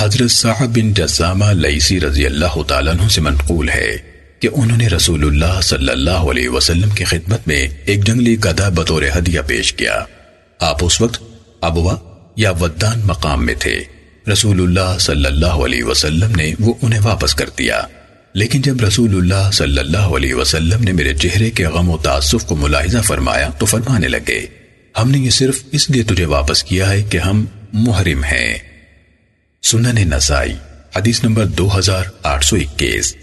حضرت صاحب بن جزامہ لیسی رضی اللہ تعالیٰ عنہ سے منقول ہے کہ انہوں نے رسول اللہ صلی اللہ علیہ وسلم کی خدمت میں ایک جنگلی گدھا بطور ہدیہ پیش کیا۔ آپ اس وقت ابوا یا ودان مقام میں تھے۔ رسول اللہ صلی اللہ علیہ وسلم نے وہ انہیں واپس کر دیا۔ لیکن جب رسول اللہ صلی اللہ علیہ وسلم نے میرے چہرے کے غم و تعصف کو ملاحظہ فرمایا تو فرمانے لگے، ہم نے یہ صرف اس لیے تجھے واپس کیا ہے کہ ہم محرم ہیں۔ سنن نسائی حدیث نمبر دو ہزار آٹھ سو اکیس۔